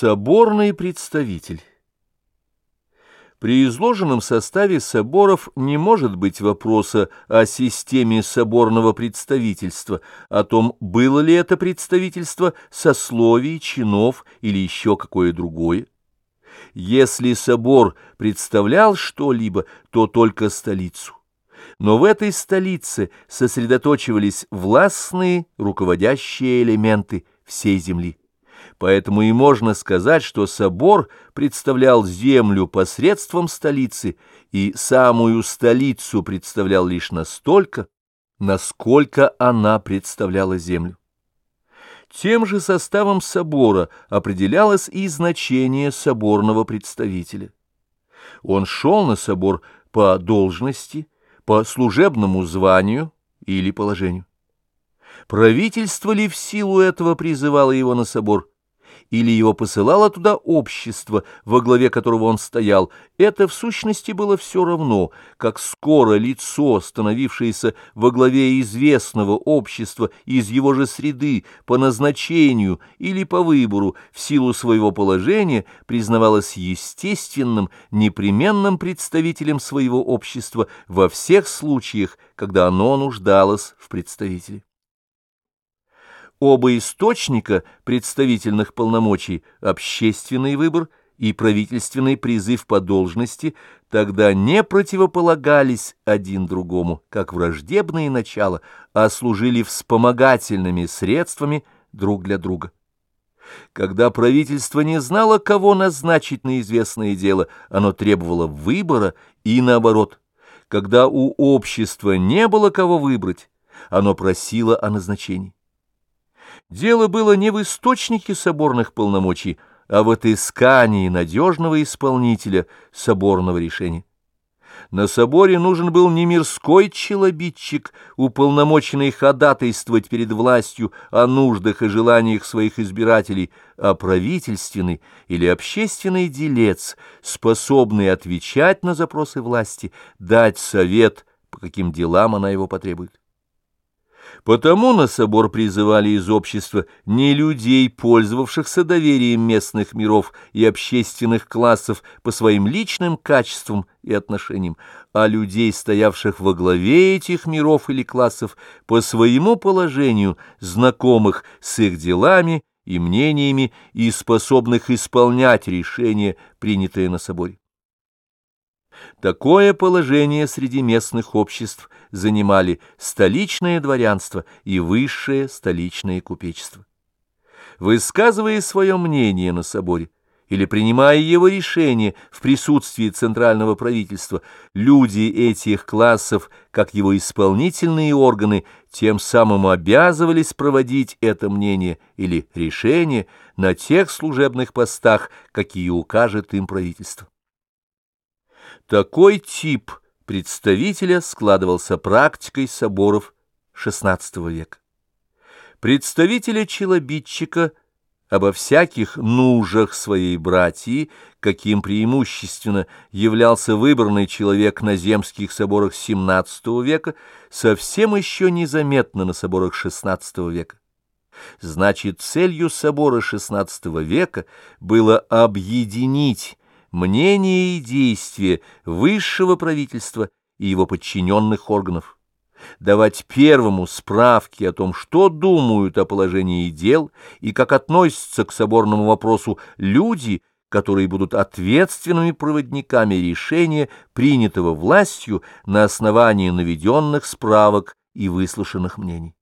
Соборный представитель При изложенном составе соборов не может быть вопроса о системе соборного представительства, о том, было ли это представительство сословий, чинов или еще какое другое. Если собор представлял что-либо, то только столицу. Но в этой столице сосредоточивались властные руководящие элементы всей земли. Поэтому и можно сказать, что собор представлял землю посредством столицы, и самую столицу представлял лишь настолько, насколько она представляла землю. Тем же составом собора определялось и значение соборного представителя. Он шел на собор по должности, по служебному званию или положению. Правительство ли в силу этого призывало его на собор, или его посылало туда общество, во главе которого он стоял, это в сущности было все равно, как скоро лицо, становившееся во главе известного общества из его же среды по назначению или по выбору в силу своего положения, признавалось естественным, непременным представителем своего общества во всех случаях, когда оно нуждалось в представителе. Оба источника представительных полномочий, общественный выбор и правительственный призыв по должности, тогда не противополагались один другому, как враждебные начала, а служили вспомогательными средствами друг для друга. Когда правительство не знало, кого назначить на известное дело, оно требовало выбора и наоборот. Когда у общества не было кого выбрать, оно просило о назначении. Дело было не в источнике соборных полномочий, а в отыскании надежного исполнителя соборного решения. На соборе нужен был не мирской челобитчик, уполномоченный ходатайствовать перед властью о нуждах и желаниях своих избирателей, а правительственный или общественный делец, способный отвечать на запросы власти, дать совет, по каким делам она его потребует. Потому на собор призывали из общества не людей, пользовавшихся доверием местных миров и общественных классов по своим личным качествам и отношениям, а людей, стоявших во главе этих миров или классов по своему положению, знакомых с их делами и мнениями и способных исполнять решения, принятые на соборе. Такое положение среди местных обществ занимали столичное дворянство и высшее столичное купечество. Высказывая свое мнение на соборе или принимая его решение в присутствии центрального правительства, люди этих классов, как его исполнительные органы, тем самым обязывались проводить это мнение или решение на тех служебных постах, какие укажет им правительство. Такой тип представителя складывался практикой соборов XVI века. Представителя-челобитчика обо всяких нужах своей братьи, каким преимущественно являлся выбранный человек на земских соборах XVII века, совсем еще незаметно на соборах XVI века. Значит, целью собора XVI века было объединить мнение и действия высшего правительства и его подчиненных органов, давать первому справки о том, что думают о положении дел и как относятся к соборному вопросу люди, которые будут ответственными проводниками решения, принятого властью на основании наведенных справок и выслушанных мнений.